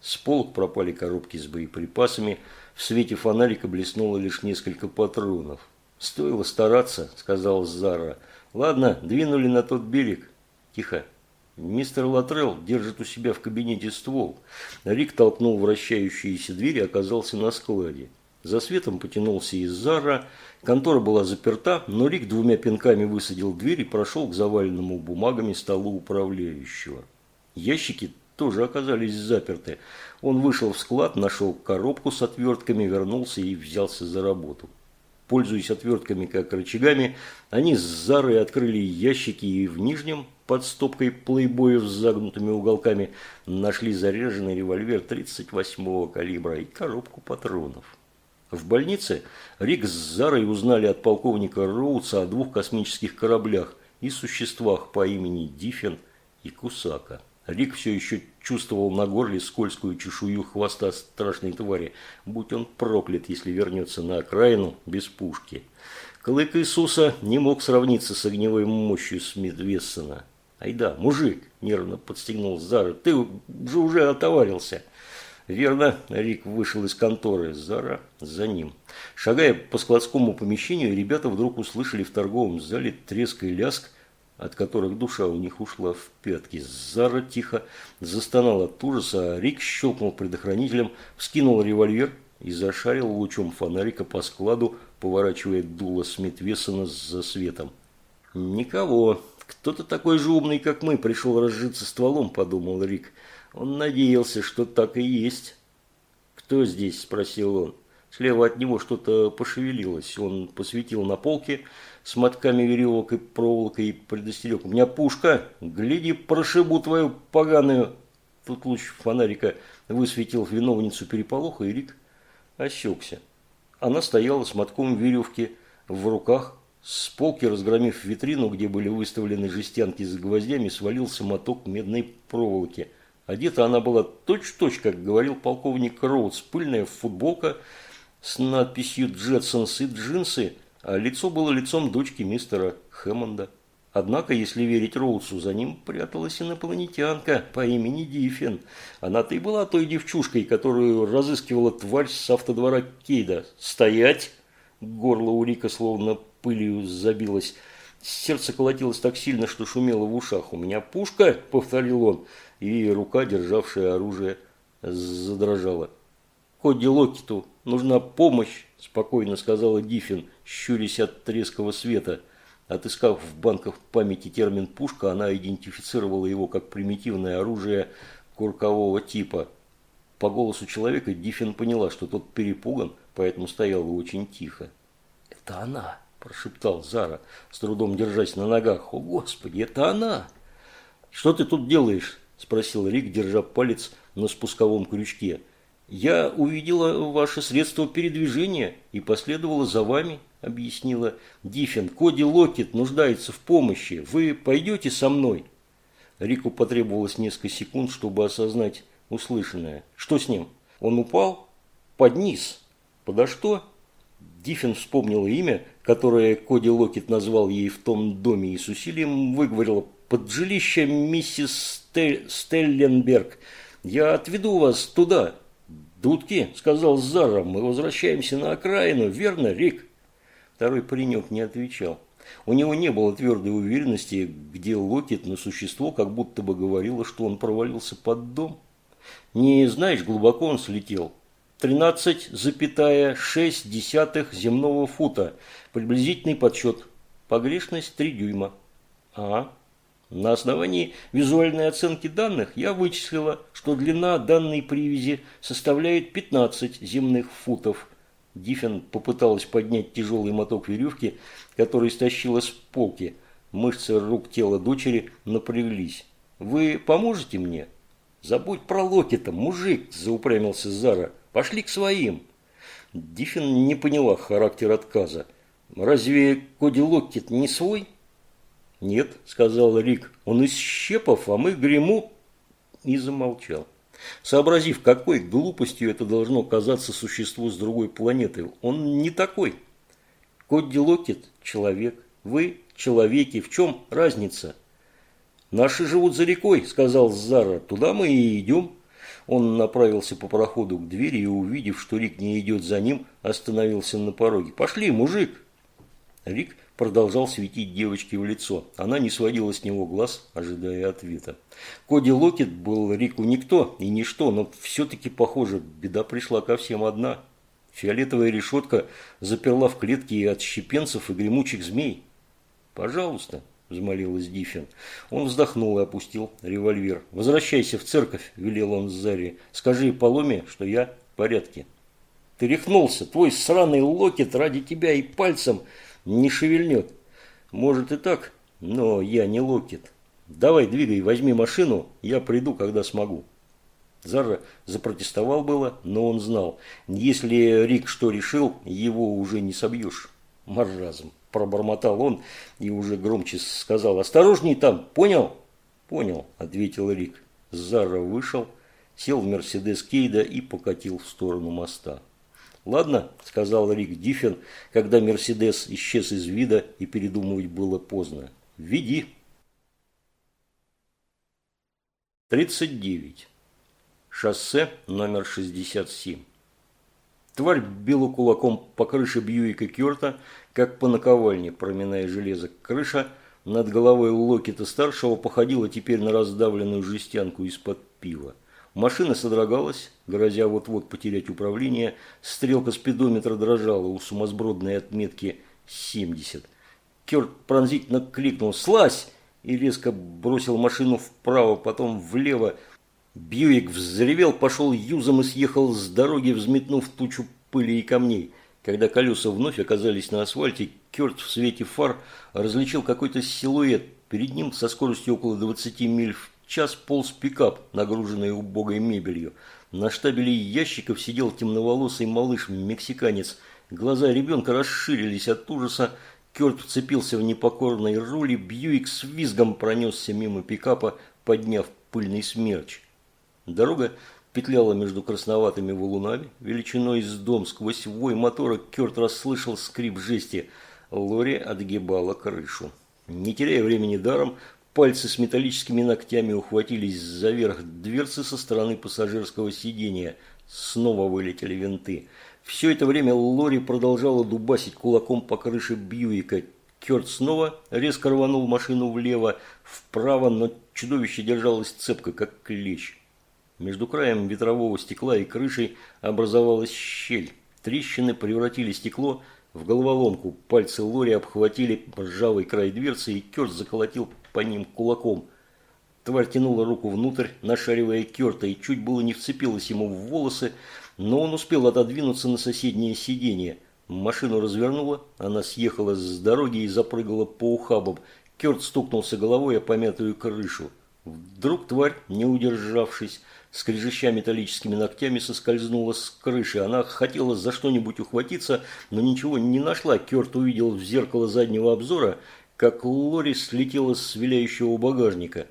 С полок пропали коробки с боеприпасами. В свете фонарика блеснуло лишь несколько патронов. «Стоило стараться», – сказал Зара. «Ладно, двинули на тот берег. Тихо». Мистер Латрелл держит у себя в кабинете ствол. Рик толкнул вращающиеся двери и оказался на складе. За светом потянулся из Зара. Контора была заперта, но Рик двумя пинками высадил дверь и прошел к заваленному бумагами столу управляющего. Ящики тоже оказались заперты. Он вышел в склад, нашел коробку с отвертками, вернулся и взялся за работу. Пользуясь отвертками как рычагами, они с Зарой открыли ящики и в нижнем, под стопкой плейбоев с загнутыми уголками, нашли заряженный револьвер 38-го калибра и коробку патронов. В больнице Рик с Зарой узнали от полковника Роудса о двух космических кораблях и существах по имени Диффен и Кусака. Рик все еще чувствовал на горле скользкую чешую хвоста страшной твари. Будь он проклят, если вернется на окраину без пушки. Клык Иисуса не мог сравниться с огневой мощью Смит-Вессона. «Айда, мужик!» – нервно подстегнул Зара. «Ты же уже отоварился!» Верно, Рик вышел из конторы. Зара за ним. Шагая по складскому помещению, ребята вдруг услышали в торговом зале треск и ляск, от которых душа у них ушла в пятки. Зара тихо застонал от ужаса, а Рик щелкнул предохранителем, вскинул револьвер и зашарил лучом фонарика по складу, поворачивая дуло Смит Вессона за светом. «Никого. Кто-то такой же умный, как мы, пришел разжиться стволом», – подумал Рик. Он надеялся, что так и есть. «Кто здесь?» – спросил он. Слева от него что-то пошевелилось. Он посветил на полке с мотками веревок и проволокой и предостерег. «У меня пушка! Гляди, прошибу твою поганую!» Тут луч фонарика высветил виновницу переполоха, и Рик осекся. Она стояла с мотком веревки в руках. С полки, разгромив витрину, где были выставлены жестянки с гвоздями, свалился моток медной проволоки. Одета она была точь-в-точь, как говорил полковник Роудс, пыльная футболка с надписью «Джетсонс» и джинсы, а лицо было лицом дочки мистера Хэммонда. Однако, если верить Роудсу, за ним пряталась инопланетянка по имени Диффин. Она-то и была той девчушкой, которую разыскивала тварь с автодвора Кейда. «Стоять!» Горло у Рика словно пылью забилось. Сердце колотилось так сильно, что шумело в ушах. «У меня пушка!» – повторил он и рука, державшая оружие, задрожала. «Коди Локиту нужна помощь», – спокойно сказала Диффин, щурясь от резкого света. Отыскав в банках памяти термин «пушка», она идентифицировала его как примитивное оружие куркового типа. По голосу человека Диффин поняла, что тот перепуган, поэтому стояла очень тихо. «Это она!» – прошептал Зара, с трудом держась на ногах. «О, Господи, это она!» «Что ты тут делаешь?» – спросил Рик, держа палец на спусковом крючке. «Я увидела ваше средство передвижения и последовала за вами», – объяснила Диффин. «Коди Локет нуждается в помощи. Вы пойдете со мной?» Рику потребовалось несколько секунд, чтобы осознать услышанное. «Что с ним? Он упал? Под низ? Подо что?» Диффин вспомнила имя, которое Коди Локет назвал ей в том доме и с усилием выговорила под жилище миссис Стелленберг. Я отведу вас туда. Дудки, сказал Зара, мы возвращаемся на окраину, верно, Рик? Второй паренек не отвечал. У него не было твердой уверенности, где Локет, но существо как будто бы говорило, что он провалился под дом. Не знаешь, глубоко он слетел. 13,6 земного фута. Приблизительный подсчет. Погрешность 3 дюйма. А, на основании визуальной оценки данных я вычислила, что длина данной привязи составляет 15 земных футов. Диффин попыталась поднять тяжелый моток веревки, который стащила с полки. Мышцы рук тела дочери напряглись. «Вы поможете мне?» «Забудь про Локета, мужик!» – заупрямился Зара. «Пошли к своим!» Диффин не поняла характер отказа. «Разве Коди Локет не свой?» «Нет», – сказал Рик, – «он из щепов, а мы грему...» И замолчал. Сообразив, какой глупостью это должно казаться существу с другой планеты, он не такой. Кодди Локет – человек, вы – человеки, в чем разница? «Наши живут за рекой», – сказал Зара, – «туда мы и идем». Он направился по проходу к двери и, увидев, что Рик не идет за ним, остановился на пороге. «Пошли, мужик!» Рик продолжал светить девочке в лицо. Она не сводила с него глаз, ожидая ответа. Коди Локет был Рику никто и ничто, но все-таки, похоже, беда пришла ко всем одна. Фиолетовая решетка заперла в клетке и отщепенцев и гремучих змей. «Пожалуйста», – взмолилась Диффин. Он вздохнул и опустил револьвер. «Возвращайся в церковь», – велел он Заре. «Скажи Поломе, что я в порядке». «Ты рехнулся, твой сраный Локет ради тебя и пальцем не шевельнет. Может и так, но я не Локет. Давай двигай, возьми машину, я приду, когда смогу. Зара запротестовал было, но он знал, если Рик что решил, его уже не собьешь. Маразм, пробормотал он и уже громче сказал, осторожней там, понял? «Понял», – ответил Рик. Зара вышел, сел в Мерседес Кейда и покатил в сторону моста. «Ладно», – сказал Рик Диффен, когда Мерседес исчез из вида и передумывать было поздно. «Веди». 39. Шоссе номер 67. Тварь била кулаком по крыше Бьюика Кёрта, как по наковальне, проминая железо. Крыша над головой Локита-старшего походила теперь на раздавленную жестянку из-под пива. Машина содрогалась, грозя вот-вот потерять управление. Стрелка спидометра дрожала у сумасбродной отметки 70. Кёрт пронзительно кликнул «Слазь!» и резко бросил машину вправо, потом влево. Бьюик взревел, пошел юзом и съехал с дороги, взметнув тучу пыли и камней. Когда колеса вновь оказались на асфальте, Кёрт в свете фар различил какой-то силуэт. Перед ним со скоростью около 20 миль в час полз пикап, нагруженный убогой мебелью. На штабеле ящиков сидел темноволосый малыш-мексиканец. Глаза ребенка расширились от ужаса. Кёрт вцепился в непокорной рули, Бьюик с визгом пронесся мимо пикапа, подняв пыльный смерч. Дорога петляла между красноватыми валунами, величиной с дом. Сквозь вой мотора Кёрт расслышал скрип жести. Лори отгибала крышу. Не теряя времени даром, пальцы с металлическими ногтями ухватились за верх дверцы со стороны пассажирского сидения. Снова вылетели винты. Все это время Лори продолжала дубасить кулаком по крыше Бьюика. Кёрт снова резко рванул машину влево, вправо, но чудовище держалось цепко, как клещ. Между краем ветрового стекла и крышей образовалась щель. Трещины превратили стекло в головоломку. Пальцы Лори обхватили ржавый край дверцы, и Кёрт заколотил по ним кулаком. Тварь тянула руку внутрь, нашаривая Кёрта, и чуть было не вцепилась ему в волосы, но он успел отодвинуться на соседнее сиденье. Машину развернула, она съехала с дороги и запрыгала по ухабам. Кёрт стукнулся головой о помятую крышу. Вдруг тварь, не удержавшись, скрежеща металлическими ногтями, соскользнула с крыши. Она хотела за что-нибудь ухватиться, но ничего не нашла. Кёрт увидел в зеркало заднего обзора, как Лори слетела с виляющего багажника.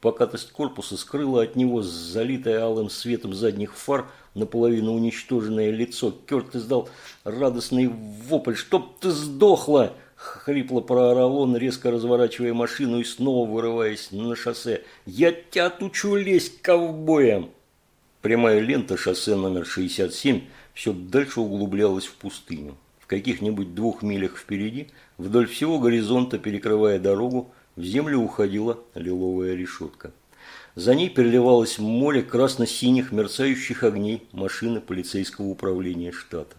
Покатость корпуса скрыла от него залитое алым светом задних фар наполовину уничтоженное лицо. Кёрт издал радостный вопль. «Чтоб ты сдохла!» Хрипло проорал он, резко разворачивая машину и снова вырываясь на шоссе. «Я тебя отучу лезть ковбоем!» Прямая лента шоссе номер 67 все дальше углублялась в пустыню. В каких-нибудь двух милях впереди, вдоль всего горизонта, перекрывая дорогу, в землю уходила лиловая решетка. За ней переливалось море красно-синих мерцающих огней машины полицейского управления штата.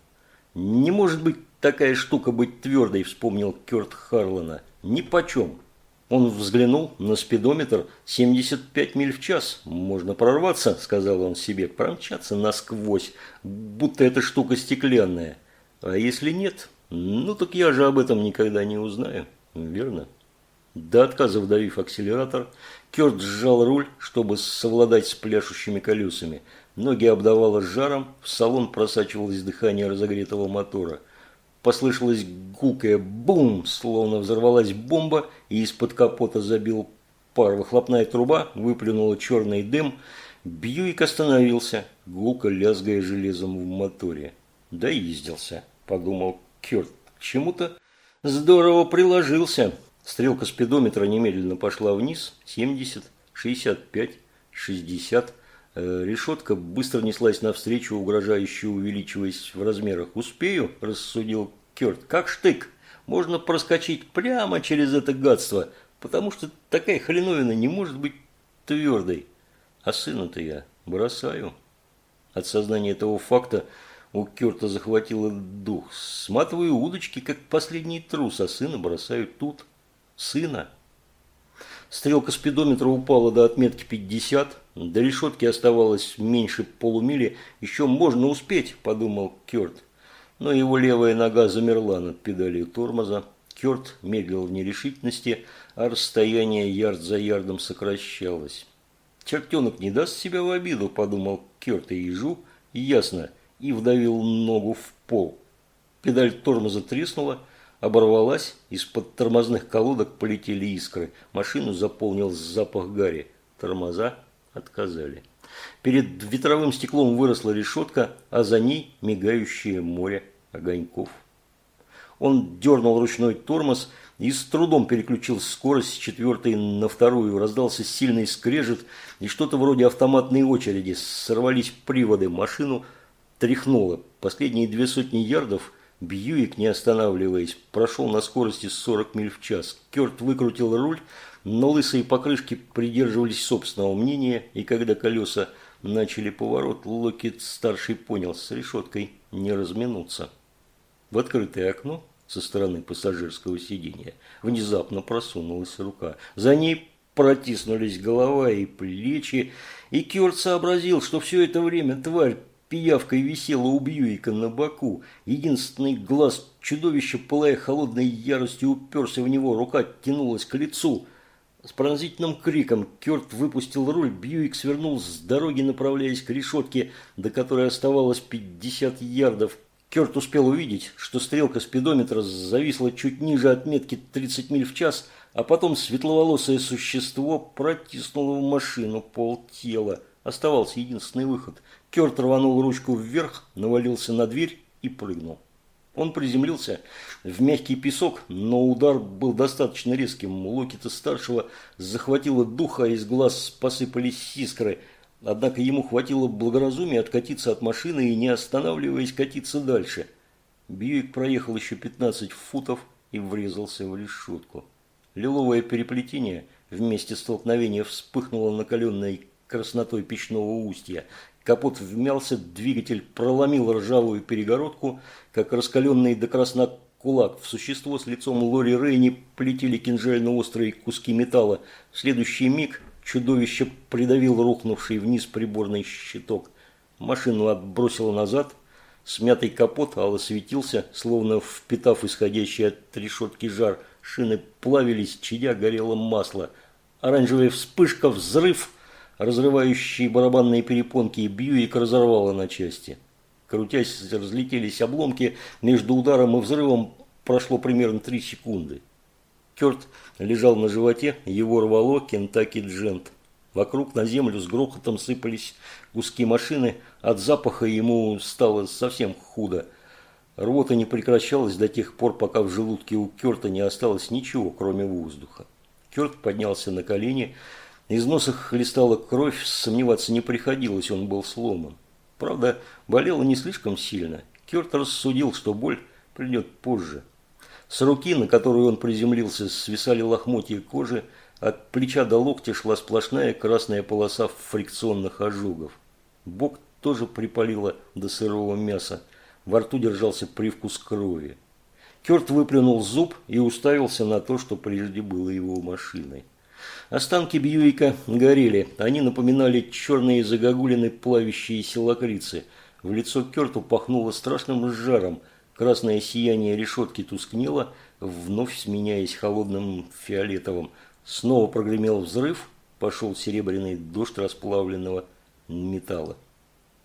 Не может быть такая штука быть твердой, вспомнил Кёрт Харлана. Ни почем. Он взглянул на спидометр 75 миль в час. «Можно прорваться», – сказал он себе, – «промчаться насквозь, будто эта штука стеклянная. А если нет, ну так я же об этом никогда не узнаю, верно?» До отказа вдавив акселератор, Кёрт сжал руль, чтобы совладать с пляшущими колесами. Ноги обдавало жаром, в салон просачивалось дыхание разогретого мотора. Послышалось гулкое бум, словно взорвалась бомба, и из-под капота забил пар. Выхлопная труба выплюнула черный дым. Бьюик остановился, гулко лязгая железом в моторе. «Доездился», – подумал Кёрт. «К чему-то здорово приложился». Стрелка спидометра немедленно пошла вниз. 70, 65, 60. Решетка быстро неслась навстречу, угрожающе увеличиваясь в размерах. «Успею?» – рассудил Кёрт. «Как штык. Можно проскочить прямо через это гадство, потому что такая хреновина не может быть твердой. А сына-то я бросаю». От сознания этого факта у Кёрта захватило дух. Сматываю удочки, как последний трус, а сына бросаю тут. Сына. Стрелка спидометра упала до отметки 50. До решетки оставалось меньше полумили. Еще можно успеть, подумал Кёрт. Но его левая нога замерла над педалью тормоза. Кёрт медлил в нерешительности, а расстояние ярд за ярдом сокращалось. «Чертенок не даст себя в обиду», – подумал Кёрт и ежу, ясно, и вдавил ногу в пол. Педаль тормоза треснула, оборвалась, из-под тормозных колодок полетели искры. Машину заполнил запах гари. Тормоза отказали. Перед ветровым стеклом выросла решетка, а за ней мигающее море огоньков. Он дернул ручной тормоз и с трудом переключил скорость с четвертой на вторую. Раздался сильный скрежет и что-то вроде автоматной очереди. Сорвались приводы. Машину тряхнуло. Последние две сотни ярдов Бьюик, не останавливаясь, прошел на скорости 40 миль в час. Керт выкрутил руль, но лысые покрышки придерживались собственного мнения, и когда колеса начали поворот, Локет-старший понял, с решеткой не разминуться. В открытое окно со стороны пассажирского сиденья внезапно просунулась рука. За ней протиснулись голова и плечи, и Кёрт сообразил, что все это время тварь пиявкой висела у Бьюика на боку. Единственный глаз чудовища, пылая холодной яростью, уперся в него, рука тянулась к лицу. С пронзительным криком Кёрт выпустил руль, Бьюик свернул с дороги, направляясь к решетке, до которой оставалось 50 ярдов. Кёрт успел увидеть, что стрелка спидометра зависла чуть ниже отметки 30 миль в час, а потом светловолосое существо протиснуло в машину полтела. Оставался единственный выход. Кёрт рванул ручку вверх, навалился на дверь и прыгнул. Он приземлился в мягкий песок, но удар был достаточно резким. Локита-старшего захватило духа, а из глаз посыпались искры – Однако ему хватило благоразумия откатиться от машины и, не останавливаясь, катиться дальше. Бьюик проехал еще 15 футов и врезался в решетку. Лиловое переплетение вместе столкновения вспыхнуло накаленной краснотой печного устья. Капот вмялся, двигатель проломил ржавую перегородку, как раскаленный до красна кулак. В существо с лицом Лори Рейни полетели кинжально-острые куски металла. В следующий миг Чудовище придавило рухнувший вниз приборный щиток. Машину отбросило назад. Смятый капот ало светился, словно впитав исходящий от решетки жар. Шины плавились, чадя горело масло. Оранжевая вспышка, взрыв, разрывающий барабанные перепонки, Бьюик разорвало на части. Крутясь, разлетелись обломки. Между ударом и взрывом прошло примерно три секунды. Керт лежал на животе, его рвало Кентаки Джент. Вокруг на землю с грохотом сыпались куски машины, от запаха ему стало совсем худо. Рвота не прекращалась до тех пор, пока в желудке у Керта не осталось ничего, кроме воздуха. Керт поднялся на колени, из носа хлестала кровь, сомневаться не приходилось, он был сломан. Правда, болело не слишком сильно. Керт рассудил, что боль придет позже. С руки, на которую он приземлился, свисали лохмотья кожи, от плеча до локтя шла сплошная красная полоса фрикционных ожогов. Бок тоже припалило до сырого мяса, во рту держался привкус крови. Керт выплюнул зуб и уставился на то, что прежде было его машиной. Останки Бьюика горели, они напоминали черные загогулины плавящиеся лакрицы. В лицо Керту пахнуло страшным жаром – Красное сияние решетки тускнело, вновь сменяясь холодным фиолетовым. Снова прогремел взрыв, пошел серебряный дождь расплавленного металла.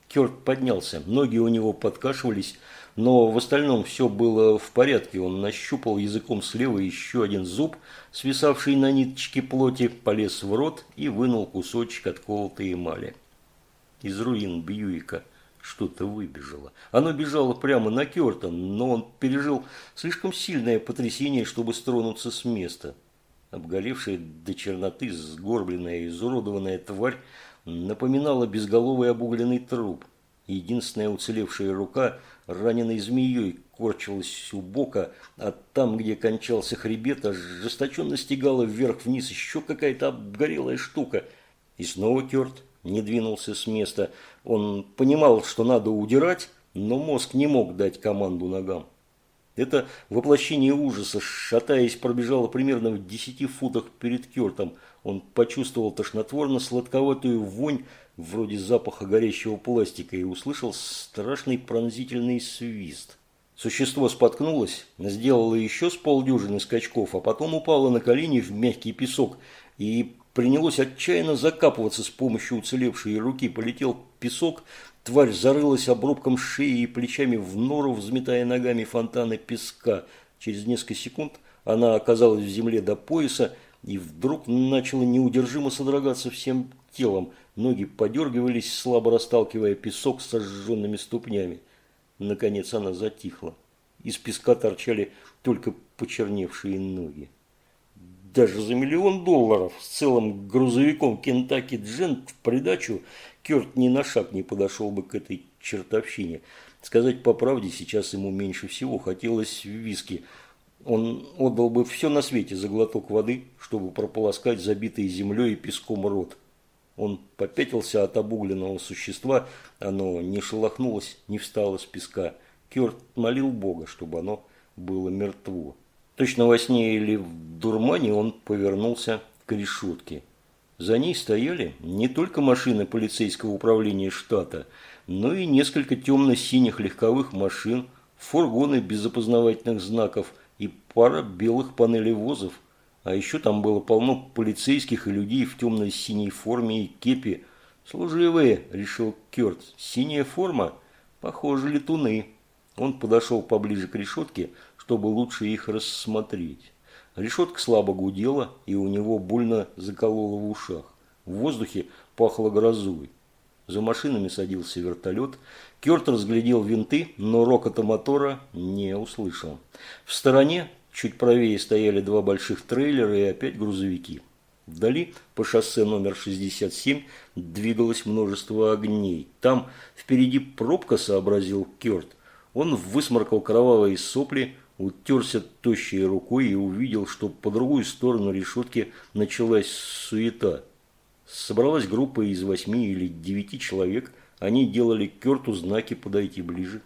Керт поднялся, ноги у него подкашивались, но в остальном все было в порядке. Он нащупал языком слева еще один зуб, свисавший на ниточке плоти, полез в рот и вынул кусочек отколотой эмали. Из руин Бьюика что-то выбежало. Оно бежало прямо на Керта, но он пережил слишком сильное потрясение, чтобы стронуться с места. Обгоревшая до черноты сгорбленная изуродованная тварь напоминала безголовый обугленный труп. Единственная уцелевшая рука раненой змеей корчилась у бока, а там, где кончался хребет, ожесточенно стегала вверх-вниз еще какая-то обгорелая штука. И снова Керт не двинулся с места. Он понимал, что надо удирать, но мозг не мог дать команду ногам. Это воплощение ужаса, шатаясь, пробежало примерно в десяти футах перед Кертом. Он почувствовал тошнотворно-сладковатую вонь, вроде запаха горящего пластика, и услышал страшный пронзительный свист. Существо споткнулось, сделало еще с полдюжины скачков, а потом упало на колени в мягкий песок и принялось отчаянно закапываться с помощью уцелевшей руки. Полетел песок, тварь зарылась обрубком шеи и плечами в нору, взметая ногами фонтаны песка. Через несколько секунд она оказалась в земле до пояса и вдруг начала неудержимо содрогаться всем телом. Ноги подергивались, слабо расталкивая песок с сожженными ступнями. Наконец она затихла. Из песка торчали только почерневшие ноги. Даже за миллион долларов с целым грузовиком Кентаки Джент в придачу Керт ни на шаг не подошел бы к этой чертовщине. Сказать по правде, сейчас ему меньше всего хотелось виски. Он отдал бы все на свете за глоток воды, чтобы прополоскать забитый землей и песком рот. Он попятился от обугленного существа, оно не шелохнулось, не встало с песка. Керт молил Бога, чтобы оно было мертво. Точно во сне или в дурмане он повернулся к решетке. За ней стояли не только машины полицейского управления штата, но и несколько темно-синих легковых машин, фургоны без опознавательных знаков и пара белых панелей возов. А еще там было полно полицейских и людей в темно-синей форме и кепи. «Служивые», – решил Керт, – «синяя форма? Похоже, летуны». Он подошел поближе к решетке, чтобы лучше их рассмотреть. Решетка слабо гудела, и у него больно закололо в ушах. В воздухе пахло грозой. За машинами садился вертолет. Керт разглядел винты, но рокота мотора не услышал. В стороне, чуть правее, стояли два больших трейлера и опять грузовики. Вдали по шоссе номер 67 двигалось множество огней. Там впереди пробка, сообразил Керт. Он высморкал кровавые сопли, утерся тощей рукой и увидел, что по другую сторону решетки началась суета. Собралась группа из восьми или девяти человек, они делали Керту знаки подойти ближе.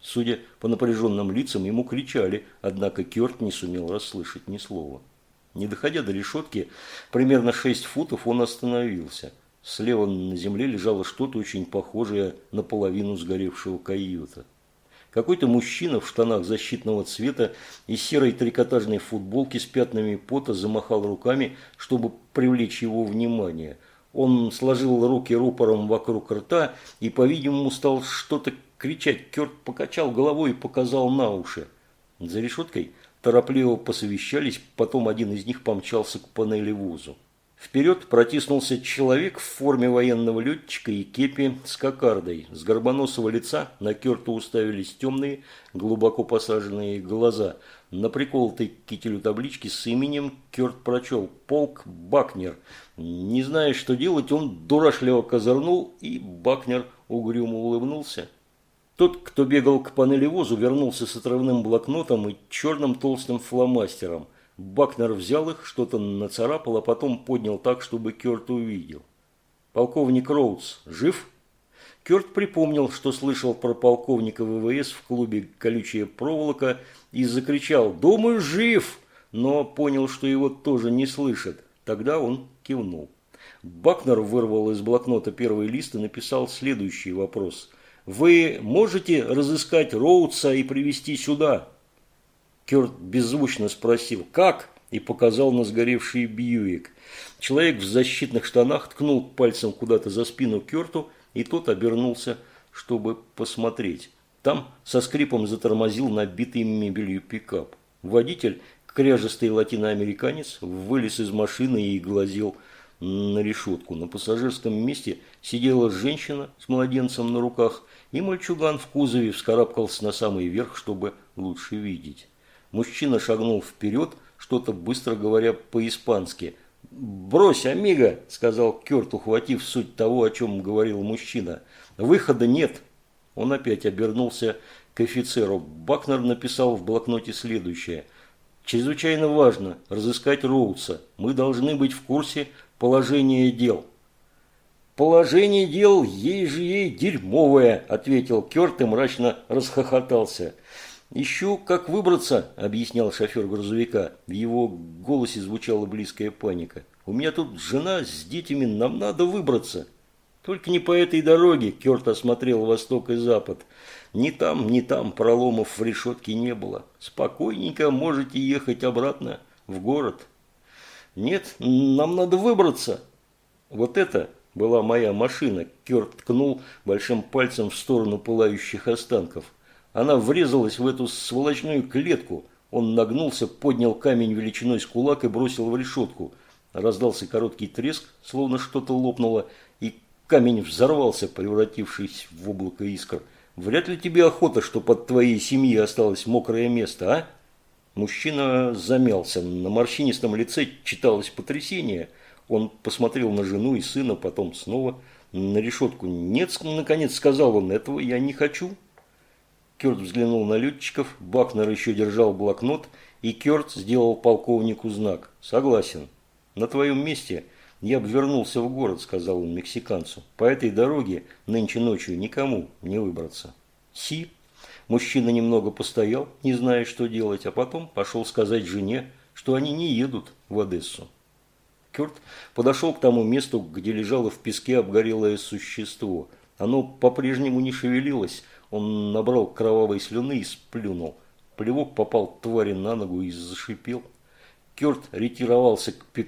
Судя по напряженным лицам, ему кричали, однако Керт не сумел расслышать ни слова. Не доходя до решетки, примерно шесть футов он остановился. Слева на земле лежало что-то очень похожее на половину сгоревшего койота. Какой-то мужчина в штанах защитного цвета и серой трикотажной футболке с пятнами пота замахал руками, чтобы привлечь его внимание. Он сложил руки рупором вокруг рта и, по-видимому, стал что-то кричать. Керт покачал головой и показал на уши. За решеткой торопливо посовещались, потом один из них помчался к панели вузу. Вперед протиснулся человек в форме военного летчика и кепи с кокардой. С горбоносого лица на Керту уставились темные, глубоко посаженные глаза. На приколотой к кителю таблички с именем Керт прочел «Полк Бакнер». Не зная, что делать, он дурашливо козырнул, и Бакнер угрюмо улыбнулся. Тот, кто бегал к панели возу, вернулся с отрывным блокнотом и черным толстым фломастером – Бакнер взял их, что-то нацарапал, а потом поднял так, чтобы Керт увидел. «Полковник Роудс жив?» Керт припомнил, что слышал про полковника ВВС в клубе «Колючая проволока» и закричал «Думаю, жив!», но понял, что его тоже не слышат. Тогда он кивнул. Бакнер вырвал из блокнота первый лист и написал следующий вопрос. «Вы можете разыскать Роудса и привести сюда?» Керт беззвучно спросил «Как?» и показал на сгоревший Бьюик. Человек в защитных штанах ткнул пальцем куда-то за спину Керту, и тот обернулся, чтобы посмотреть. Там со скрипом затормозил набитый мебелью пикап. Водитель, кряжестый латиноамериканец, вылез из машины и глазел на решетку. На пассажирском месте сидела женщина с младенцем на руках, и мальчуган в кузове вскарабкался на самый верх, чтобы лучше видеть. Мужчина шагнул вперед, что-то быстро говоря по-испански. «Брось, амиго!» – сказал Керт, ухватив суть того, о чем говорил мужчина. «Выхода нет!» Он опять обернулся к офицеру. Бакнер написал в блокноте следующее. «Чрезвычайно важно разыскать Роудса. Мы должны быть в курсе положения дел». «Положение дел ей же ей дерьмовое», – ответил Керт и мрачно расхохотался. «Ищу, как выбраться», – объяснял шофер грузовика. В его голосе звучала близкая паника. «У меня тут жена с детьми, нам надо выбраться». «Только не по этой дороге», – Керт осмотрел восток и запад. «Ни там, ни там проломов в решетке не было. Спокойненько можете ехать обратно в город». «Нет, нам надо выбраться». «Вот это была моя машина», – Керт ткнул большим пальцем в сторону пылающих останков. Она врезалась в эту сволочную клетку. Он нагнулся, поднял камень величиной с кулак и бросил в решетку. Раздался короткий треск, словно что-то лопнуло, и камень взорвался, превратившись в облако искр. Вряд ли тебе охота, что под твоей семьей осталось мокрое место, а? Мужчина замялся. На морщинистом лице читалось потрясение. Он посмотрел на жену и сына, потом снова на решетку. «Нет», – наконец сказал он, – «этого я не хочу». Керт взглянул на летчиков, Бакнер еще держал блокнот, и Керт сделал полковнику знак. «Согласен. На твоем месте я бы вернулся в город», – сказал он мексиканцу. «По этой дороге нынче ночью никому не выбраться». «Си». Мужчина немного постоял, не зная, что делать, а потом пошел сказать жене, что они не едут в Одессу. Керт подошел к тому месту, где лежало в песке обгорелое существо. Оно по-прежнему не шевелилось. Он набрал кровавой слюны и сплюнул. Плевок попал твари на ногу и зашипел. Керт ретировался к пикапу,